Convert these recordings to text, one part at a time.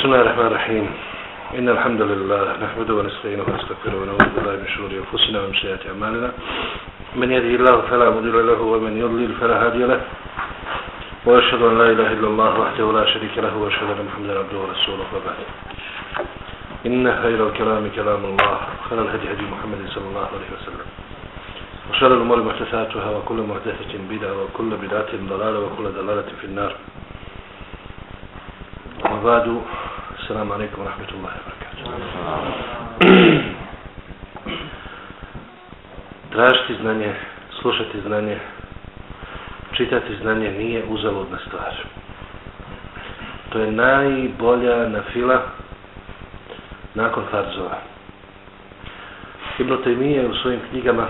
بسم الله الرحمن الرحيم. إن الحمد لله نحمده ونستعينه ونستغفره ونعوذ بالله من شرور أنفسنا ومن سيئات أعمالنا. من يهده الله فلا مضل له ومن يضلل فلا هادي له. وأشهد أن لا إله إلا الله وحده لا شريك له وأشهد أن محمدا عبده ورسوله وبعد إن خير الكلام كلام الله وخير الهدي هدي محمد صلى الله عليه وسلم. وشر الأمور محدثاتها وكل محدثة بدعة وكل بدعة ضلالة وكل ضلالة في النار. وبعد Assalamu alaikum wa rahmatullahi wa Tražiti znanje, slušati znanje, čitati znanje nije uzaludna stvar. To je najbolja na fila nakon farzova. Ibn Taymiye u svojim knjigama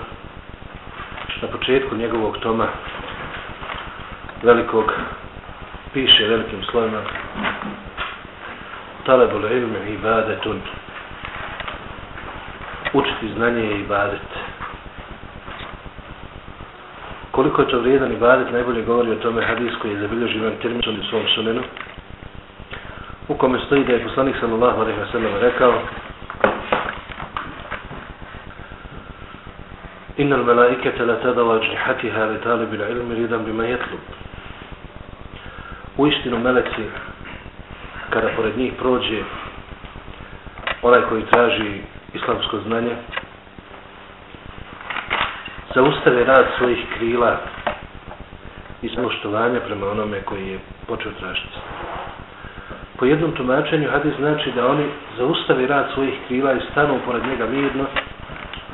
na početku njegovog toma velikog piše velikim slovima talabul ilmi ibadetun učiti znanje je ibadet koliko je to vrijedan ibadet najbolje govori o tome hadis koji je zabilježio imam termičan u svom sunenu u kome stoji da je poslanik sallallahu alaihi wa sallam rekao إن الملائكة لا تضع أجنحتها لطالب العلم ريدا بما يطلب uistinu meleci kada pored njih prođe onaj koji traži islamsko znanje zaustave rad svojih krila i smoštovanja prema onome koji je počeo tražiti. Po jednom tumačenju hadis znači da oni zaustave rad svojih krila i stanu pored njega mirno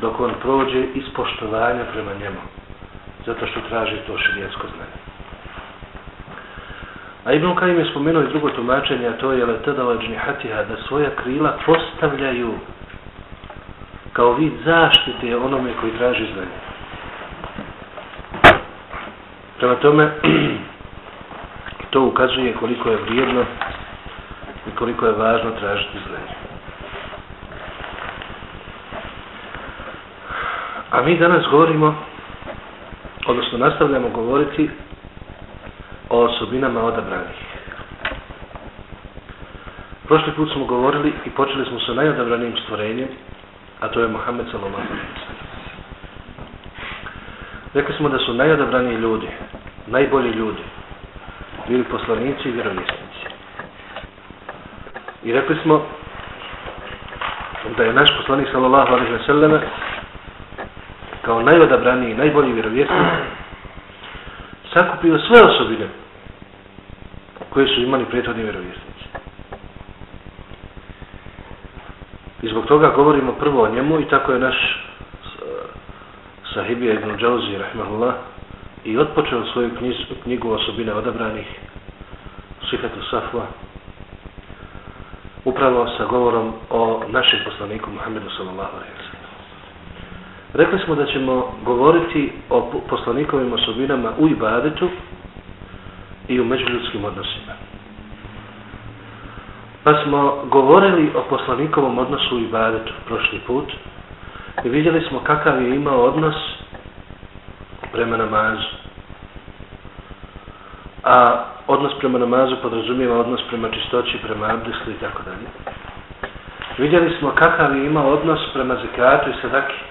dok on prođe iz poštovanja prema njemu zato što traži to širijetsko znanje. A Ibn Kajim je spomenuo i drugo tumačenje, a to je letadava džnihatiha, da svoja krila postavljaju kao vid zaštite onome koji traži znanje. Prema tome, to ukazuje koliko je vrijedno i koliko je važno tražiti znanje. A mi danas govorimo, odnosno nastavljamo govoriti o osobinama odabranih. Prošli put smo govorili i počeli smo sa najodabranijim stvorenjem, a to je Muhammed sallallahu alejhi ve sellem. Rekli smo da su najodabraniji ljudi, najbolji ljudi, bili poslanici i vjerovjesnici. I rekli smo da je naš poslanik sallallahu alejhi ve sellem kao najodabraniji, najbolji vjerovjesnik sakupio sve osobine koje su imali prethodni vjerovjesnici. I zbog toga govorimo prvo o njemu i tako je naš eh, sahibija Ibn Džauzi, rahmahullah, i otpočeo svoju knjigu osobine odabranih, Sifatu Safva, upravo sa govorom o našem poslaniku Muhammedu sallallahu alaihi wa sallam. Rekli smo da ćemo govoriti o poslanikovim osobinama u ibadetu i u međuljudskim odnosima. Pa smo govorili o poslanikovom odnosu u ibadetu prošli put i vidjeli smo kakav je imao odnos prema namazu. A odnos prema namazu podrazumijeva odnos prema čistoći, prema abdeslu i tako dalje. Vidjeli smo kakav je imao odnos prema zekatu i sadaki.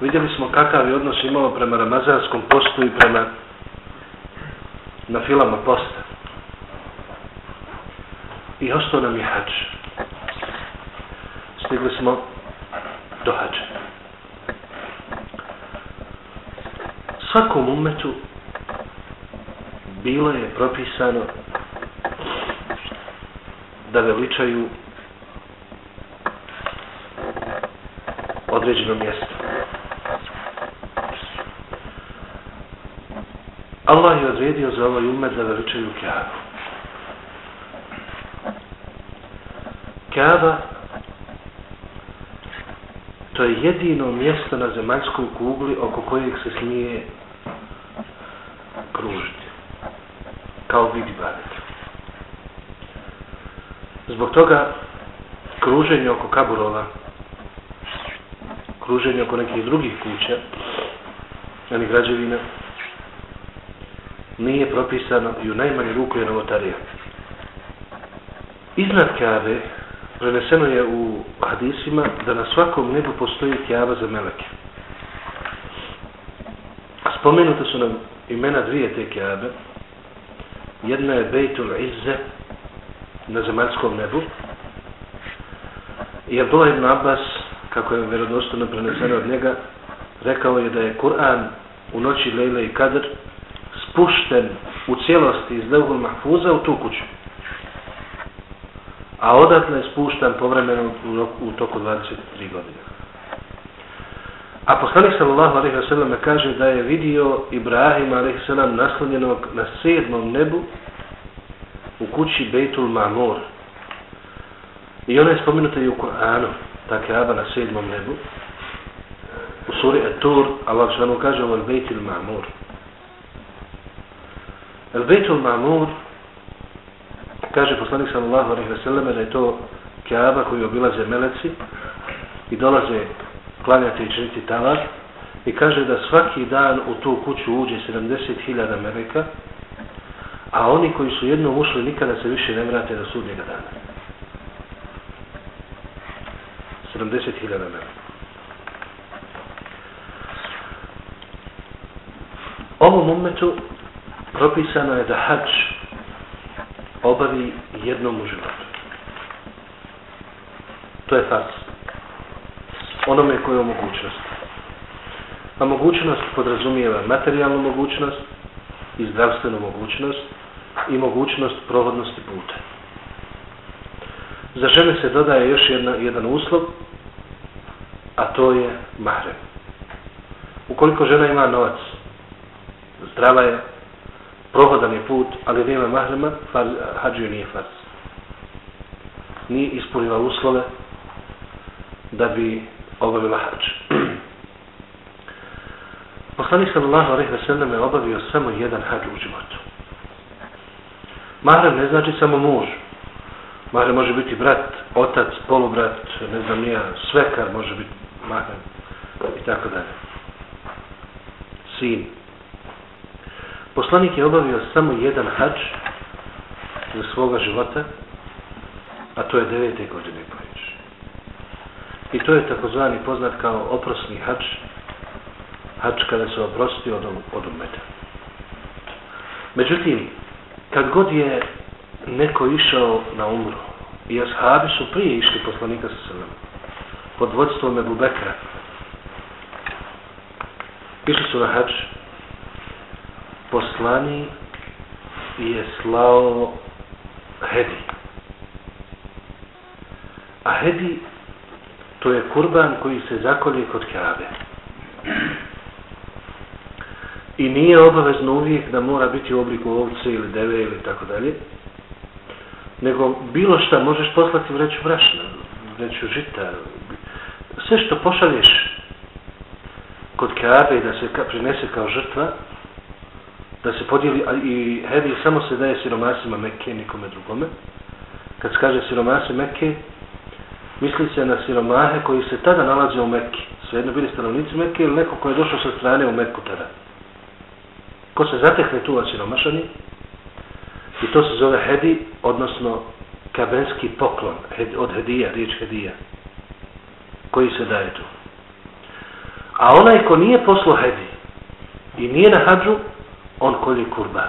Vidjeli smo kakav je odnos imao prema ramazanskom postu i prema na filama posta. I ostao nam je hađ. Stigli smo do hađa. Svakom umetu bilo je propisano da veličaju određeno mjesto. Allah je odredio za ovaj umet da veličaju Kaabu. Kaaba to je jedino mjesto na zemaljskoj kugli oko kojeg se smije kružiti. Kao vidi badet. Zbog toga kruženje oko kaburova, kruženje oko nekih drugih kuća, onih građevina, nije propisano i u najmanju ruku je novotarija. Iznad Kabe preneseno je u hadisima da na svakom nebu postoji Kaaba za meleke. Spomenute su nam imena dvije te Kaabe. Jedna je Bejtul Izze na zemaljskom nebu. I Abdullah ibn Abbas, kako je vjerodostojno preneseno od njega, rekao je da je Kur'an u noći Lejle i Kadr spušten u cijelosti iz Levhul Mahfuza u tu kuću. A odatle je spušten povremeno u, u toku 23 godine. A poslanik sallallahu alejhi ve sellem kaže da je vidio Ibrahima alaihi wa sallam naslonjenog na sedmom nebu u kući Beitul Mamur. I ona je spomenuta i u Kur'anu, ta Kaaba na sedmom nebu. U suri At-Tur Allah šanu kaže o Beitul Mamur. El Beitul Mamur kaže poslanik sallallahu alejhi ve selleme da je to Kaaba koju obilaze meleci i dolaze klanjati i činiti tavar i kaže da svaki dan u tu kuću uđe 70.000 meleka a oni koji su jednom ušli nikada se više ne vrate do sudnjega dana. 70.000 meleka. Ovom umetu propisano je da hač obavi jednom u životu to je fars onome koje je mogućnost. A mogućnost podrazumijeva materijalnu mogućnost i zdravstvenu mogućnost i mogućnost prohodnosti puta. Za žene se dodaje još jedna, jedan uslov, a to je mahrem. Ukoliko žena ima novac, zdrava je, prohodan je put, ali nema mahrema, hađio nije farz. Nije ispunila uslove da bi obavila hađ. Poslanik sallallahu alejhi ve sallam je obavio samo jedan hađ u životu. Mahrem ne znači samo muž. Mahrem može biti brat, otac, polubrat, ne znam nija, svekar može biti mahrem i tako dalje. Sin. Poslanik je obavio samo jedan hađ za svoga života, a to je devete godine pojiče. I to je takozvani poznat kao oprosni hač. Hač kada se oprosti od, od umeta. Međutim, kad god je neko išao na umru, i ashabi su prije išli poslanika sa srnom, pod vodstvom Ebu Bekra, išli su na hač, poslani je slao Hedi. A Hedi to je kurban koji se zakolje kod Kabe. I nije obavezno uvijek da mora biti u obliku ovce ili deve ili tako dalje. Nego bilo šta možeš poslati vreću brašna, vreću žita. Sve što pošalješ kod Kabe da se prinese kao žrtva, da se podijeli, a i hedi samo se daje siromasima Mekke, nikome drugome. Kad se kaže siromasi Mekke, misli se na siromahe koji se tada nalaze u Mekki. Svejedno bili stanovnici Mekke ili neko ko je došao sa strane u Mekku tada. Ko se zatekne tu na siromašani, i to se zove hedi, odnosno kabenski poklon, hed, od hedija, riječ hedija, koji se daje tu. A onaj ko nije poslo hedi i nije na hađu, on kolje kurban.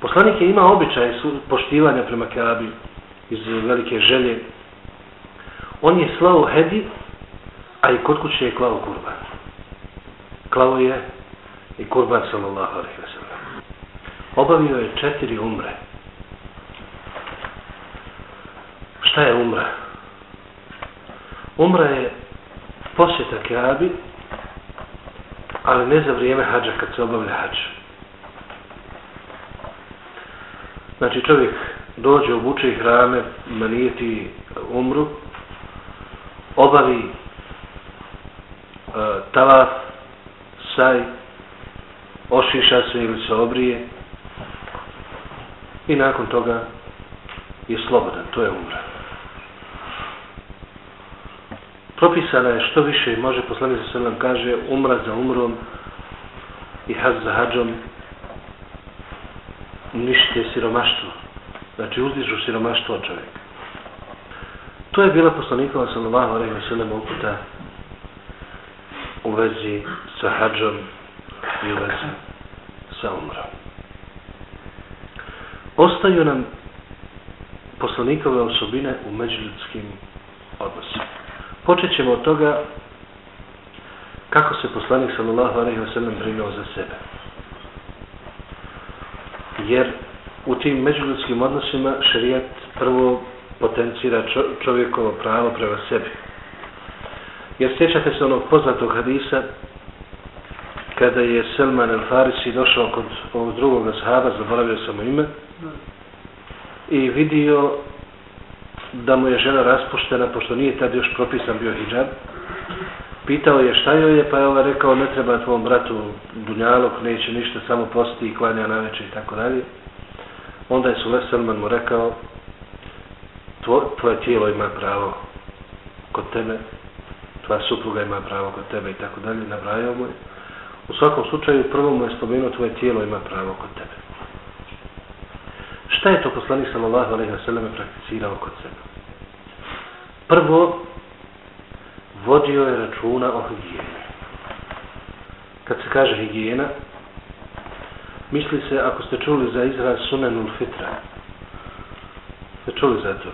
Poslanik je imao običaj poštivanja prema Kabi, iz velike želje. On je slao hedi, a i kod kuće je klao kurban. Klao je i kurban sallallahu alaihi wa sallam. Obavio je četiri umre. Šta je umra? Umra je posjeta Kaabi, ali ne za vrijeme hađa kad se obavlja hađ. Znači čovjek dođe, obuče hrame, manijeti umru, obavi e, tavaf, saj, ošiša se ili se obrije i nakon toga je slobodan, to je umra. Propisana je što više može poslanik se nam kaže umra za umrom i haz za hađom nište siromaštvo Znači uzdižu siromaštvo od čovjeka. To je bila poslanikova sallallahu alaihi wa sallam uputa u vezi sa hađom i u vezi sa umrom. Ostaju nam poslanikove osobine u međuljudskim odnosima. Počet ćemo od toga kako se poslanik sallallahu alaihi wa sallam brinuo za sebe. Jer u tim međuljudskim odnosima šarijat prvo potencira čovjekovo pravo prema sebi. Jer sjećate se onog poznatog hadisa kada je Selman el Farisi došao kod ovog drugog ashaba, zaboravio sam ime, i vidio da mu je žena raspuštena, pošto nije tad još propisan bio hijab, pitao je šta joj je, pa je ova rekao ne treba tvom bratu Dunjalog, neće ništa, samo posti i klanja na večer i tako dalje. Onda je Sule Salman mu rekao, tvoje tijelo ima pravo kod tebe, tvoja supruga ima pravo kod tebe i tako dalje, nabrajao mu je. U svakom slučaju, prvo mu je spomenuo, tvoje tijelo ima pravo kod tebe. Šta je to poslanik sallallahu alejhi ve sellem prakticirao kod sebe? Prvo, vodio je računa o higijeni. Kad se kaže higijena, misli se, ako ste čuli za izraz sunenul fitra, ste čuli za to?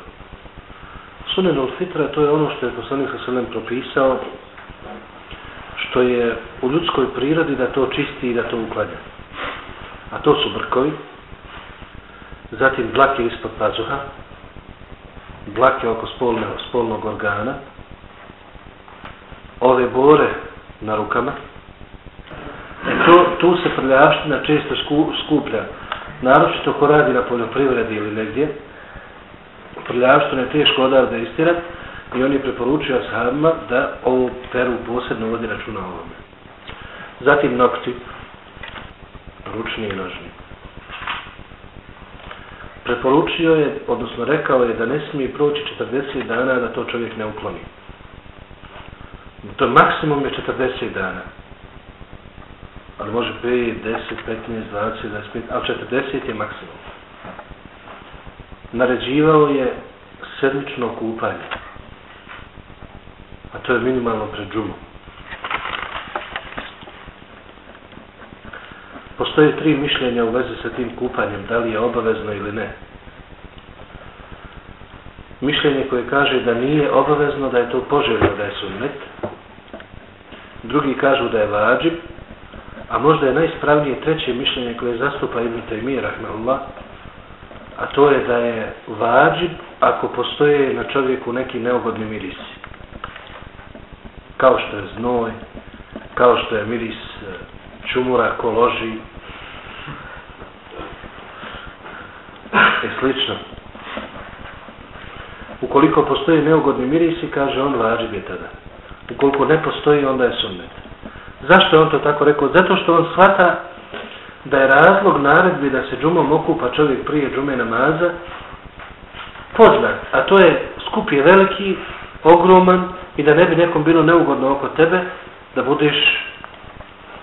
Sunenul fitra, to je ono što je poslanik sallallahu alaihi propisao, što je u ljudskoj prirodi da to čisti i da to uklanja. A to su brkovi, zatim dlake ispod pazuha, dlake oko spolne, spolnog organa, ove bore na rukama, e to, tu se prljavština često sku, skuplja, naročito ko radi na poljoprivredi ili negdje, prljavštine je teško odavde istirat i on je preporučio sahabima da ovo peru posebno vodi računa o ovome. Zatim nokti, ručni i nožni. Preporučio je, odnosno rekao je da ne smije proći 40 dana da to čovjek ne ukloni. To maksimum je 40 dana. Ali može 5, 10, 15, 20, 25, ali 40 je maksimum. Naređivao je sedmično kupanje a to je minimalno pred džumom. Postoje tri mišljenja u vezi sa tim kupanjem, da li je obavezno ili ne. Mišljenje koje kaže da nije obavezno, da je to poželjno da je sunnet. Drugi kažu da je vađib, a možda je najspravnije treće mišljenje koje zastupa Ibn Taymiyyah, rahmanullah, a to je da je vađib ako postoje na čovjeku neki neugodni mirisi kao što je znoj, kao što je miris čumura ko loži i slično. Ukoliko postoji neugodni mirisi, kaže on vađib je tada. Ukoliko ne postoji, onda je sunnet. Zašto je on to tako rekao? Zato što on shvata da je razlog naredbi da se džumom okupa čovjek prije džume namaza poznat, a to je skup je veliki, ogroman, i da ne bi nekom bilo neugodno oko tebe, da budeš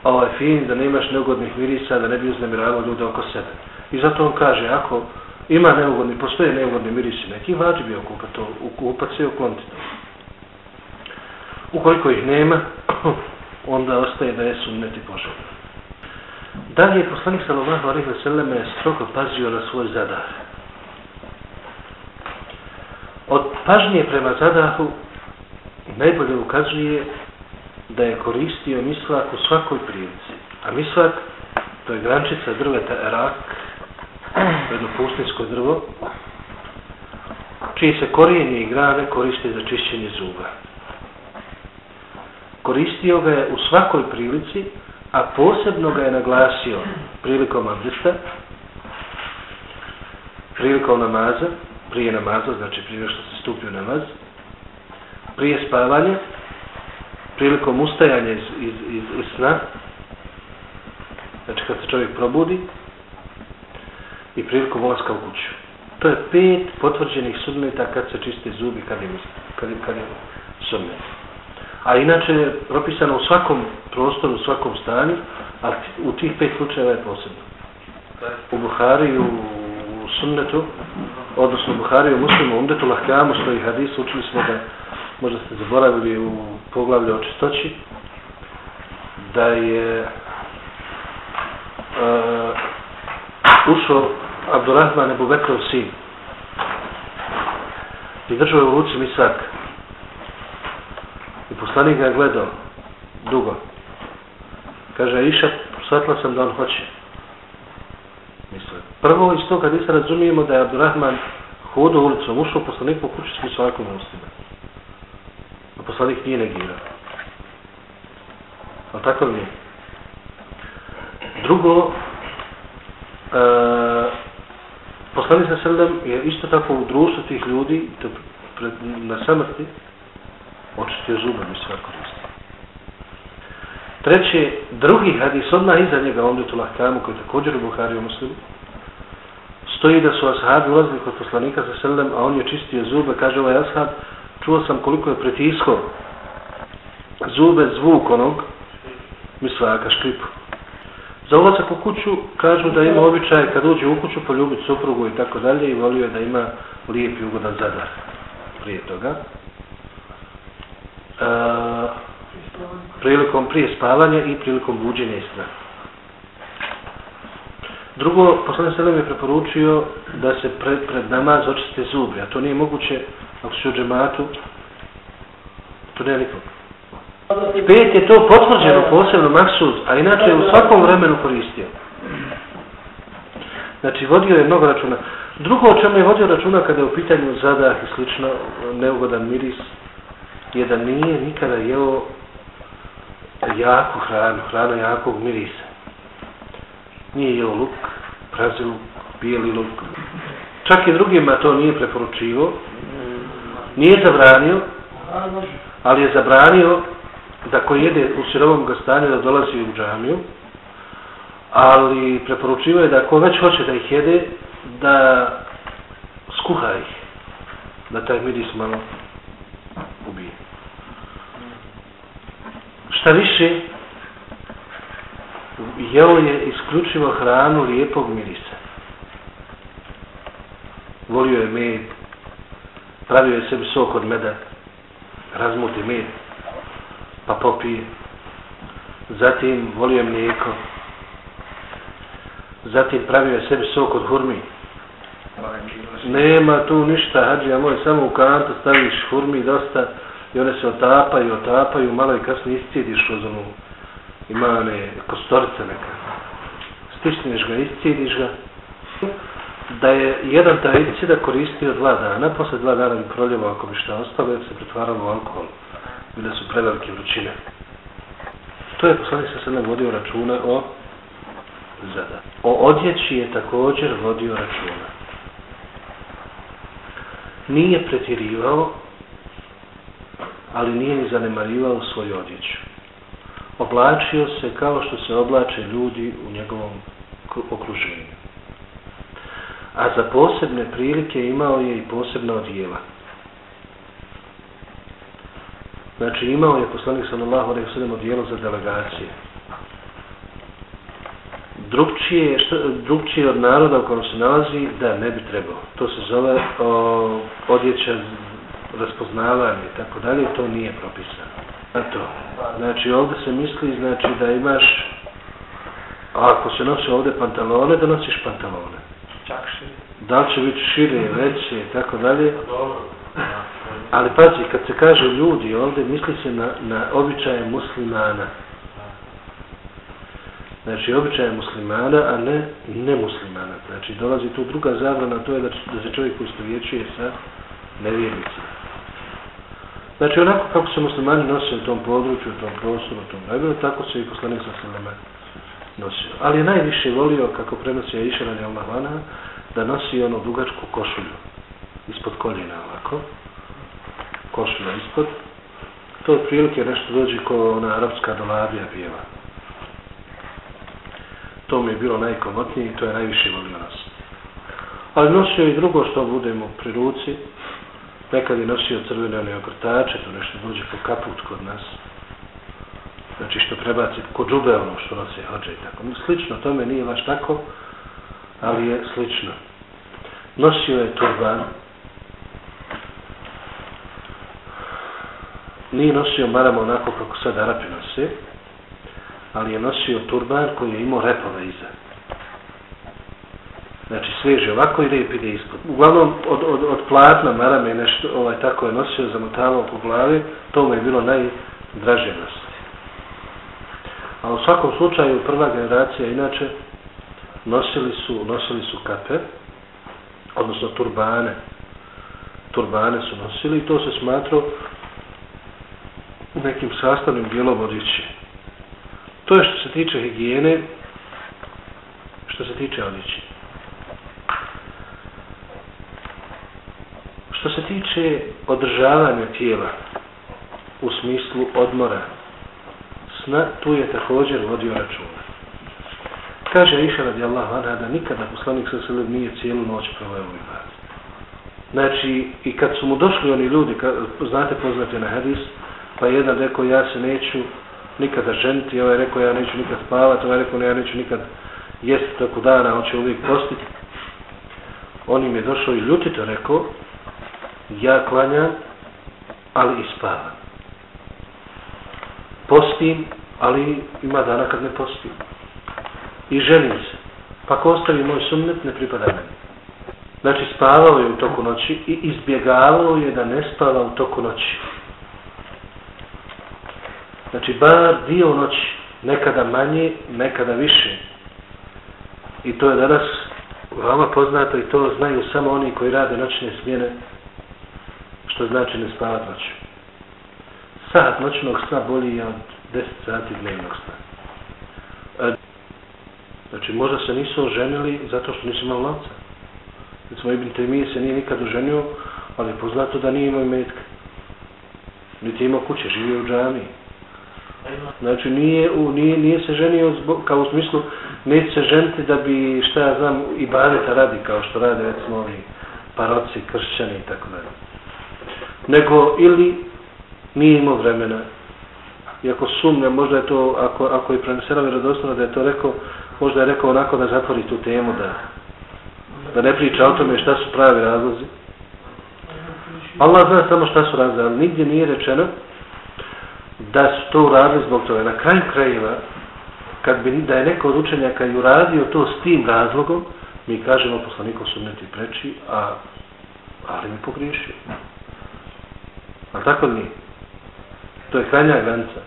ovaj fin, da ne imaš neugodnih mirisa, da ne bi uznemiravao ljude oko sebe. I zato on kaže, ako ima neugodni, postoje neugodni mirisi, neki vađi bi okupat to, ukupat se i ukloniti to. Ukoliko ih nema, onda ostaje da je sunneti poželjno. Dalje je poslanik sallallahu alaihi wa sallam je strogo pazio na svoj zadar. Od pažnje prema zadahu najbolje ukazuje da je koristio mislak u svakoj prilici. A mislak, to je grančica drveta erak, jedno pustinsko drvo, čiji se korijenje i grane koriste za čišćenje zuba. Koristio ga je u svakoj prilici, a posebno ga je naglasio prilikom abdesta, prilikom namaza, prije namaza, znači prije što se stupio namaz, prije spavanja, prilikom ustajanja iz, iz, iz, iz sna, znači kad se čovjek probudi, i prilikom ulaska u kuću. To je pet potvrđenih sunneta kad se čiste zubi, kad je, kad je, kad je sunnet. A inače je propisano u svakom prostoru, u svakom stanju, ali u tih pet slučajeva je posebno. U Buhari, u u sunnetu, odnosno Buhari u muslimu, umdetu lahkamu, stoji hadis, učili smo da, možda ste zaboravili u poglavlju o čistoći, da je uh, ušao Abdurrahman Ebu Bekrov sin. I držao je u ruci misak. I poslanik ga je gledao dugo. Kaže Iša shvatila sam da on hoće. Misle prvo iz toga kad se razumijemo da je Abdurrahman hodao ulicom ušao poslanik po kući s misakom ustima a poslanik nije negirao A tako nije drugo e, poslanik sa sredem je isto tako u društvu tih ljudi to pred, na samrti očistio zube mi sve koristio. Treće, drugi hadis odmah iza njega ovdje tu lahkamu koji je također u Buhari u muslimu stoji da su ashabi ulazili kod poslanika sa sredem a on je čistio zube kaže ovaj ashab čuo sam koliko je pritiskao zube zvuk onog misvaka škripu Za ulazak u kuću kažu da ima običaj kad uđe u kuću poljubiti suprugu i tako dalje i volio da ima lijep i ugodan zadar prije toga. E, prilikom prije spavanja i prilikom buđenja istra. Drugo, poslane Selem je preporučio da se pred, pred namaz očiste zubi, a to nije moguće ako se u džematu, to nema nikom. Pet je to potvrđeno posebno maksud, a inače u svakom vremenu koristio. Znači, vodio je mnogo računa. Drugo o čemu je vodio računa kada je u pitanju zadah i slično, neugodan miris, je da nije nikada jeo jaku hranu, hranu jakog mirisa. Nije jeo luk, prazi luk, bijeli luk. Čak i drugima to nije preporučivo. Nije zabranio, ali je zabranio da ko jede u sirovom gastanju da dolazi u džamiju, ali preporučivaju da ko već hoće da ih jede, da skuha ih, da taj miris malo ubije. Šta više, jeo je isključivo hranu lijepog mirisa. Volio je med, pravio je sebi sok od meda, razmuti med, pa popije. Zatim volio mlijeko. Zatim pravio je sebi sok od hurmi. Nema tu ništa, hađija moj, samo u kantu staviš hurmi dosta i one se otapaju, otapaju, malo i kasnije iscijediš kroz onu, ima one kostorice neka. Stisneš ga, iscijediš ga. Da je jedan taj da koristio dva dana, posle dva dana bi proljevo ako bi šta ostalo, jer se pretvaralo u alkohol bile su prevelike vrućine. To je poslanik sa sada vodio računa o zada. O odjeći je također vodio računa. Nije pretjerivao, ali nije ni zanemarivao svoju odjeću. Oblačio se kao što se oblače ljudi u njegovom okruženju. A za posebne prilike imao je i posebna odjela. Znači imao je poslanik sallallahu alejhi ve sellem odjelo za delegacije. Drugčije, što, drugčije od naroda u kojem se nalazi, da ne bi trebao. To se zove o, odjeća raspoznavanje i tako dalje, to nije propisano. Zato, Znači ovdje se misli znači da imaš, a ako se nosi ovdje pantalone, da nosiš pantalone. Šire. Da li će biti šire, veće i tako dalje. Ali pazi, kad se kaže ljudi ovdje, misli se na, na običaje muslimana. Znači, običaje muslimana, a ne nemuslimana. Znači, dolazi tu druga zabrana, to je da, da se čovjek ustovjećuje sa nevjernicima. Znači, onako kako se muslimani nosio u tom području, u tom prostoru, u tom vremenu, tako se i poslanik sa sveme nosio. Ali je najviše volio, kako prenosio Aisha radi Allah da nosi ono dugačku košulju ispod koljena ovako. Košulja ispod. To je prilike nešto dođe ko ona arapska dolabija pjeva. To mi je bilo najkomotnije i to je najviše volio nas ali nosio i drugo što budemo pri ruci. Nekad je nosio crvene one ogrtače to nešto dođe po kaput kod nas. Znači što prebaci kod džube ono što nosi hođe i tako. Slično tome nije baš tako ali je slično nosio je turban, nije nosio maram onako kako sad Arapi nose, ali je nosio turban koji je imao repove iza. Znači sveže ovako i rep ide ispod. Uglavnom od, od, od platna marame nešto ovaj, tako je nosio zamotavao po glavi, to mu je bilo najdraže nositi. A u svakom slučaju prva generacija inače nosili su, nosili su kape, odnosno turbane. Turbane su nosili i to se smatrao nekim sastavnim dijelom odjeće. To je što se tiče higijene, što se tiče odjeće. Što se tiče održavanja tijela u smislu odmora, sna, tu je također vodio računa. Kaže Iša radijallahu anha da nikada poslanik sa selem nije cijelu noć proveo u ibadu. Znači, i kad su mu došli oni ljudi, ka, znate poznate na hadis, pa jedan rekao ja se neću nikada ženiti, ovaj rekao ja neću nikad spavati, ovaj rekao ja neću nikad jesti tako dana, on će uvijek postiti. On im je došao i ljutito rekao, ja klanjam, ali i spavam. Postim, ali ima dana kad ne postim. I ženim se. Pa ko ostavi moj sunnet, ne pripada meni. Znači, spavao je u toku noći i izbjegavao je da ne spava u toku noći. Znači, bar dio noći, nekada manje, nekada više. I to je danas vama poznato i to znaju samo oni koji rade noćne smjene, što znači ne spavat noću. Sat noćnog sna bolji je od 10 sati dnevnog sna. Znači, možda se nisu oženili zato što nisu imali novca. Recimo, Ibn Temije se nije nikad oženio, ali poznato da nije imao metka. Niti imao kuće, živio u džamiji. Znači nije, u, nije, nije se ženio zbog, kao u smislu neće se ženiti da bi šta ja znam i bareta radi kao što rade recimo ovi paroci, kršćani i tako dalje. Nego ili nije imao vremena. Iako sumnja, možda je to, ako, ako je prenesena vjerodostojno da je to rekao, možda je rekao onako da zatvori tu temu, da, da ne priča o tome šta su pravi razlozi. Allah zna samo šta su razlozi, ali nigdje nije rečeno da su to uradili zbog toga. Na kraju krajeva, kad bi da je neko od učenjaka i uradio to s tim razlogom, mi kažemo poslanikom sumeti preči, a ali mi pogriješio. A tako nije. To je krajnja granica.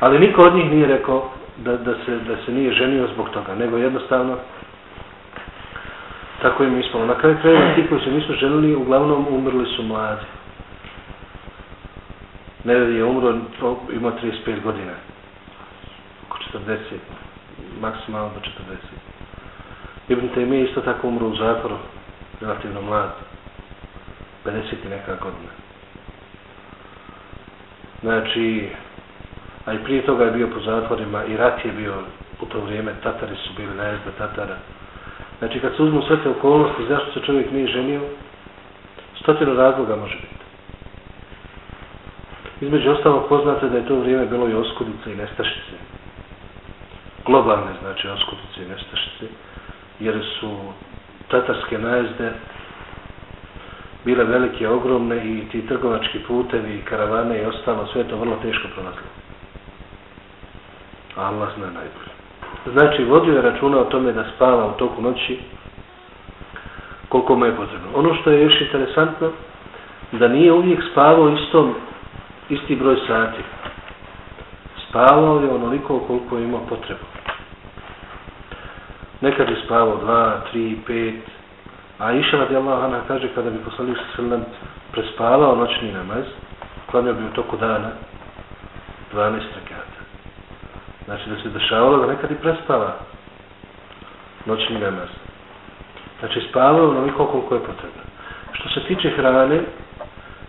Ali niko od njih nije rekao da, da, se, da se nije ženio zbog toga, nego jednostavno tako im ispalo. Na kraju krajeva ti koji se nisu ženili, uglavnom umrli su mladi. Nevedi je umro, ima 35 godina. Oko 40, maksimalno do 40. Ibn Taymi isto tako umro u zatvoru, relativno mlad. 50 i neka godina. Znači, a i prije toga je bio po zatvorima i rat je bio u to vrijeme, Tatari su bili najezda Tatara. Znači, kad se uzmu sve te okolnosti, zašto se čovjek nije ženio, stotinu razloga može biti. Između ostalo poznate da je to vrijeme bilo i oskudice i nestašice. Globalne, znači, oskudice i nestašice. Jer su tatarske najezde bile velike, ogromne i ti trgovački putevi i karavane i ostalo, sve to vrlo teško prolazilo. Allah zna najbolje. Znači, vodio je računa o tome da spava u toku noći koliko mu je potrebno. Ono što je još interesantno, da nije uvijek spavao istom isti broj sati. Spavao je onoliko koliko je imao potrebu. Nekad je spavao dva, tri, pet. A iša radi Allah Ana kaže kada bi poslanik sa srlem prespavao noćni namaz, klanio bi u toku dana 12 rekata. Znači da se dešavalo da nekad i prespava noćni namaz. Znači spavao onoliko koliko je potrebno. Što se tiče hrane,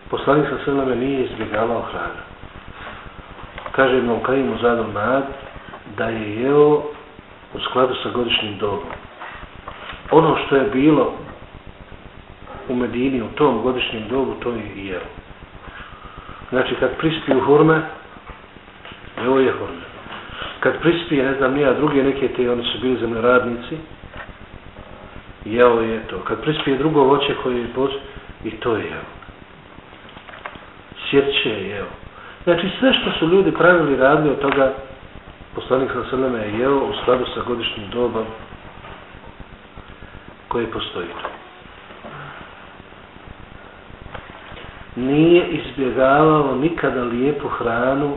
poslanik sa sveme nije izbjegavao hranu. Kaže jednom kajimu zadom nad da je jeo u skladu sa godišnjim dobom. Ono što je bilo u Medini u tom godišnjem dobu, to je i jeo. Znači, kad prispiju hurme, jeo je hurme. Kad prispije, ne znam, nija druge neke te, oni su bili zemljoradnici, jeo je to. Kad prispije drugo voće koje je poč... i to je jeo. Sjeće je jeo. Znači sve što su ljudi pravili radili od toga, poslanik sa je jeo u skladu sa godišnjim dobom koji postoji tu. Nije izbjegavao nikada lijepu hranu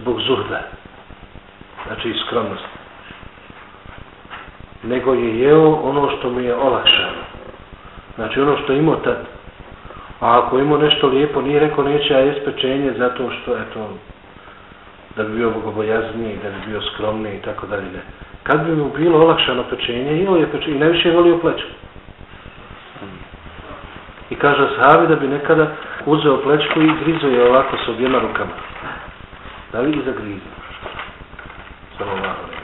zbog zuhda. Znači iz skromnosti. Nego je jeo ono što mu je olakšano. Znači ono što imao tad. A ako imao nešto lijepo, nije rekao neće, a je spečenje zato što, eto, da bi bio bogobojazniji, da bi bio skromniji i tako dalje. Ne. Kad bi mu bilo olakšano pečenje, jeo je pečenje i najviše je volio plečku. I kaže sahabi da bi nekada uzeo plečku i grizo je ovako s objema rukama. Da li i zagrizo? Samo ovako.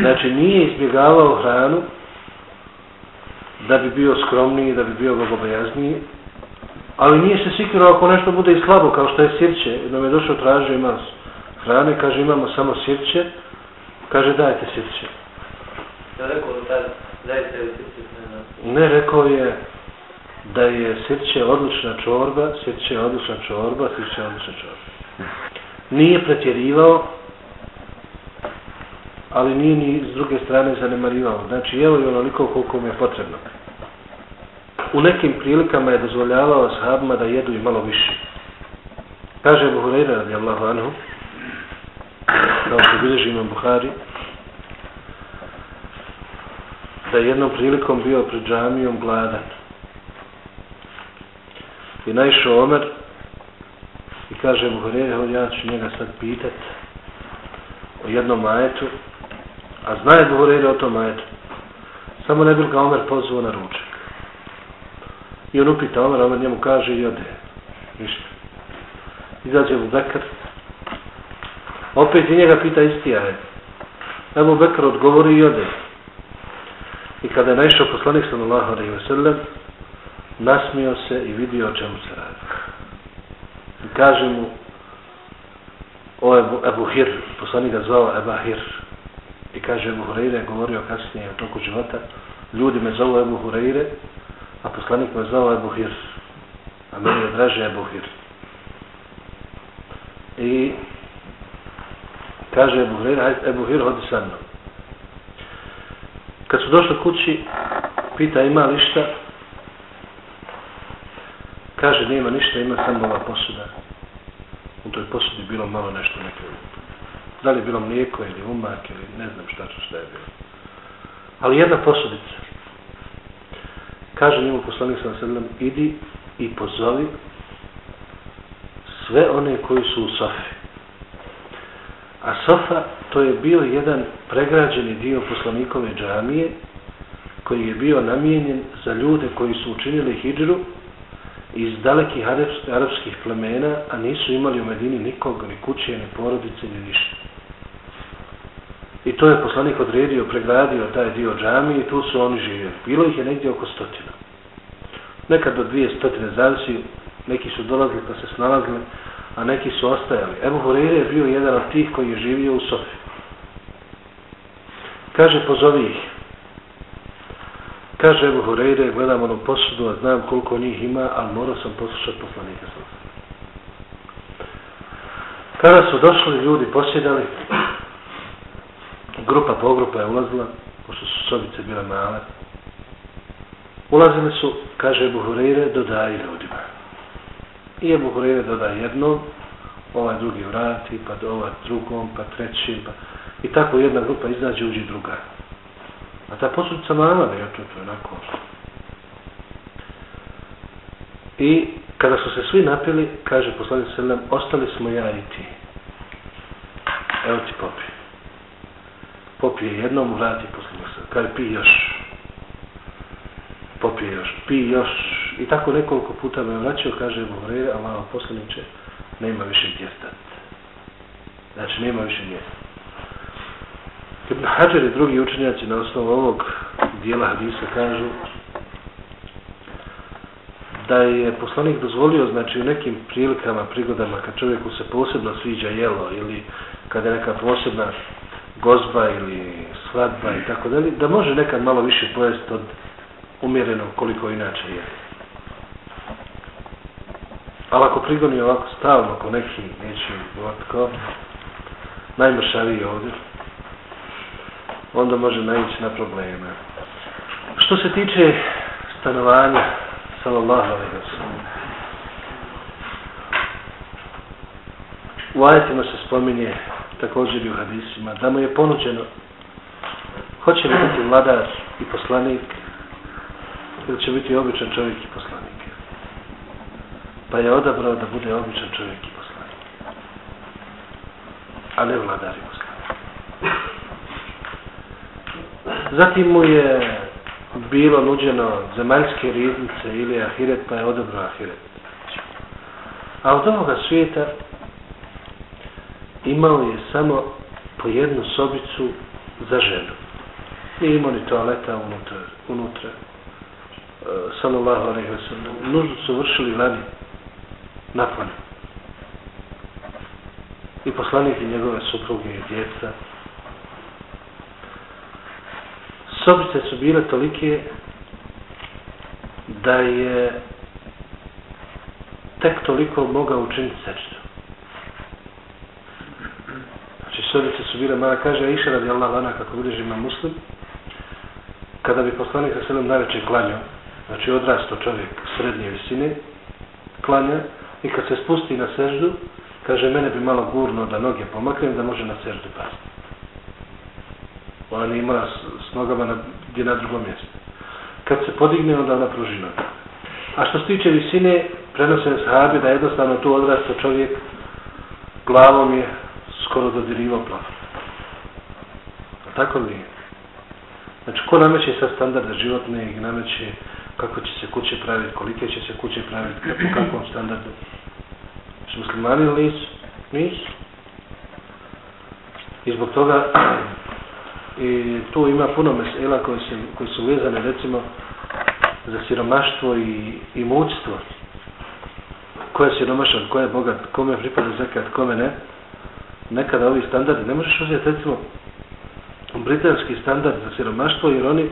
Znači nije izbjegavao hranu da bi bio skromniji, da bi bio bogobojazniji, ali nije se sikirao ako nešto bude i slabo, kao što je sirće, nam je došao tražio ima hrane, kaže imamo samo sirće, kaže dajte sirće. Ja rekao da dajte sirće. Ne, rekao je da je sirće odlična čorba, sirće odlična čorba, sirće odlična čorba. Nije pretjerivao, ali nije ni s druge strane zanemarivao. Znači, jeo je onoliko koliko mu je potrebno. U nekim prilikama je dozvoljavao sahabima da jedu i malo više. Kaže Buhureyre radijallahu anhu, kao što bilježi imam Buhari, da je jednom prilikom bio pred džamijom gladan. I naišao Omer i kaže Buhureyre, ja ću njega sad pitat o jednom majetu, a zna je Buhureyre o tom majetu. Samo ne bil ga Omer pozvao na ručak. I on upita Omer, Omer njemu kaže i ode. Ništa. Izađe mu Bekr. Opet i njega pita isti ajet. Evo Bekr odgovori i ode. I kada je naišao poslanik sallallahu alaihi wa sallam, nasmio se i vidio o čemu se radi. I kaže mu, o Ebu, Ebu Hir, poslanik ga zvao Eba Hir. I kaže Ebu Hureyre, je govorio kasnije o toku života, ljudi me zovu Ebu Hureyre, a poslanik me zvao Ebu Hir. A meni je draže Ebu Hir. I kaže Ebu Hureyre, Ebu Hir, hodi sa mnom. Kad su došli kući, pita ima li šta, kaže nema ništa, ima samo ova posuda. U toj posudi bilo malo nešto neke Da li je bilo mlijeko ili umak ili ne znam šta što šta je bilo. Ali jedna posudica. Kaže njemu poslanik sa sredlom, idi i pozovi sve one koji su u Sofi. A Sofa to je bio jedan pregrađeni dio poslanikove džamije koji je bio namijenjen za ljude koji su učinili hijđru iz dalekih arapskih plemena, a nisu imali u Medini nikog, ni kuće, ni porodice, ni ništa. I to je poslanik odredio, pregradio taj dio džamije i tu su oni živjeli. Bilo ih je negdje oko stotina. Nekad do dvije stotine zavisi, neki su dolazili pa se snalazili, a neki su ostajali. Ebu Horeire je bio jedan od tih koji je živio u Sofiji. Kaže, pozovi ih. Kaže Ebu Hureyre, gledam onu posudu, a znam koliko njih ima, ali morao sam poslušati poslanika sa Kada su došli ljudi, posjedali, grupa po grupa je ulazila, pošto su sobice bile male, ulazili su, kaže Ebu Hureyre, dodaje ljudima. I Ebu Hureyre doda jednom, ovaj drugi vrati, pa ovaj drugom, pa trećim, pa... I tako jedna grupa izađe, uđi druga. A ta posljedica mama, vjerojatno, to je onako. I kada su se svi napili, kaže poslanik sallam, ostali smo ja i ti. Evo ti popi. Popije jednom, vrati poslanik sallam. Kaže, pi još. Popije još, pi još. I tako nekoliko puta me vraćao, kaže, a Allah poslaniče, nema više gdje stati. Znači, nema više mjesta. Ibn Hajar i drugi učenjaci na osnovu ovog dijela hadisa kažu da je poslanik dozvolio, znači u nekim prilikama, prigodama, kad čovjeku se posebno sviđa jelo ili kada je neka posebna gozba ili svadba i tako dalje, da može nekad malo više pojesti od umjereno koliko inače je. Ali ako prigoni ovako stalno ako neki, neće govoriti najmršaviji ovdje, onda može naići na probleme. Što se tiče stanovanja, sallallahu alaihi wa sallam, u ajetima se spominje također i u hadisima, da mu je ponuđeno hoće li biti vladar i poslanik ili će biti običan čovjek i poslanik. Pa je odabrao da bude običan čovjek i poslanik. A ne vladar i poslanik. Zatim mu je bilo nuđeno zemaljske riznice ili ahiret, pa je odobro ahiret. A od ovoga svijeta imao je samo po jednu sobicu za ženu. Nije imao ni toaleta unutra. unutra. Uh, sallallahu alaihi wa sallam. Nuždu su vršili vani. Napon. I poslanik i njegove supruge i djeca. Sobice su bile tolike da je tek toliko mogao učiniti sečtu. Znači, sobice su bile, mala kaže, iša radi Allah lana, kako vidiš ima muslim, kada bi poslanik sa selem najveće klanjao, znači odrasto čovjek srednje visine, klanja, i kad se spusti na seždu, kaže, mene bi malo gurno da noge pomaknem, da može na seždu pasti. Ona nije imala s, s nogama na, gdje na drugom mjestu. Kad se podigne, onda ona pruži noge. A što se tiče visine, prenose sahabi da jednostavno tu odrasta čovjek glavom je skoro dodirivao plafon. Tako li je? Znači, ko nameće sa standarda životne i nameće kako će se kuće praviti, kolike će se kuće praviti, po kakvom standardu? Su muslimani ili nisu? Nisu. I zbog toga i tu ima puno mesela koji, se, koje su vezane recimo za siromaštvo i, imućstvo. Ko je siromašan, ko je bogat, kome pripada zakat, kome ne. Nekada ovi standardi, ne možeš uzeti recimo britanski standard za siromaštvo, jer oni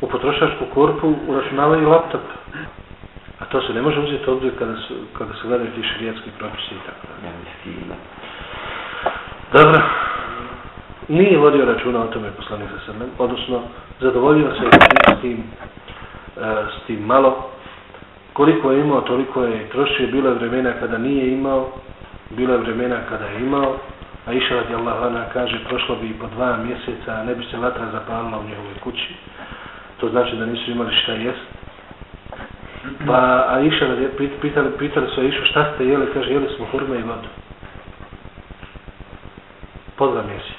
u potrošačku korpu uračunavaju laptop. A to se ne može uzeti obzir kada, su, kada se gledaju ti širijetski propisi i tako da. Dobro. Nije vodio računa o tome poslanik sa srnem, odnosno zadovoljio se s tim, e, s tim malo. Koliko je imao, toliko je trošio. Bilo je vremena kada nije imao, bilo je vremena kada je imao, A iša radi Allah ona kaže, prošlo bi po dva mjeseca, a ne bi se vatra zapalila u njegovoj kući. To znači da nisu imali šta jest. Pa, a iša pitali, pitali su Aisha šta ste jeli, kaže, jeli smo hurme i vodu. Po dva mjeseca.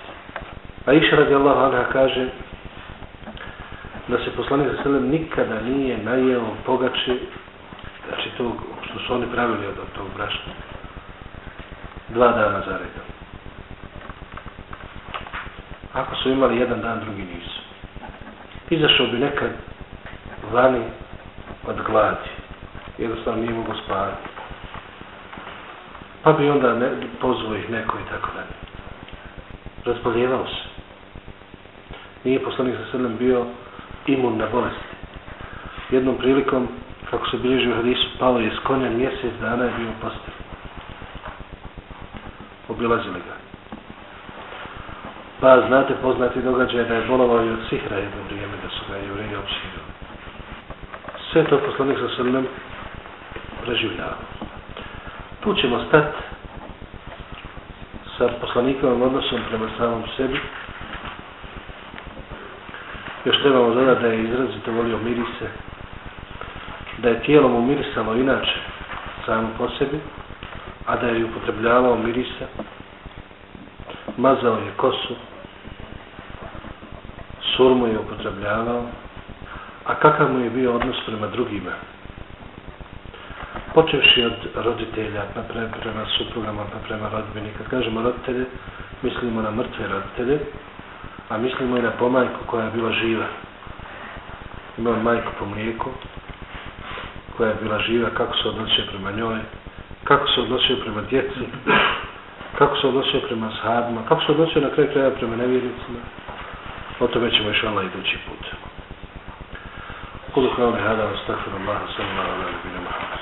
A iša radi Allah kaže, da se poslanik za selem nikada nije najeo pogače znači to što su oni pravili od tog brašna, dva dana za redom. Ako su imali jedan dan, drugi nisu. Izašao bi nekad vani od gladi. Jednostavno nije mogu spavati. Pa bi onda ne, pozvao ih neko i tako dalje. Razboljevao se. Nije poslanik sa srnem bio imun na bolesti. Jednom prilikom, kako se bilježi u hadisu, pao je s konja mjesec dana je bio postav. Obilazili ga. Pa znate poznati događaj da je bolovao i od sihra jedno vrijeme da su ga jevreji opsirali. Sve to poslanik sa srnem preživljava. Tu ćemo stati sa poslanikovom odnosom prema samom sebi. Još trebamo dodati da je izrazito volio mirise, da je tijelom umirisalo inače samo po sebi, a da je upotrebljavao mirise, mazao je kosu, surmu je upotrebljavao, a kakav mu je bio odnos prema drugima? Počevši od roditelja, pa pre, prema suprugama, pa prema rodbini. Kad kažemo roditelje, mislimo na mrtve roditelje, a mislimo i na pomajku koja je bila živa. Imao je majku po mlijeku, koja je bila živa, kako se odnosio prema njoj, kako se odnosio prema djeci, kako se odnosio prema sahabima, kako se odnosio na kraju kraja prema nevjernicima. O tome ćemo još ona idući put. Kudu hvala mi hada, stakvim Allah, sallam, sallam, sallam,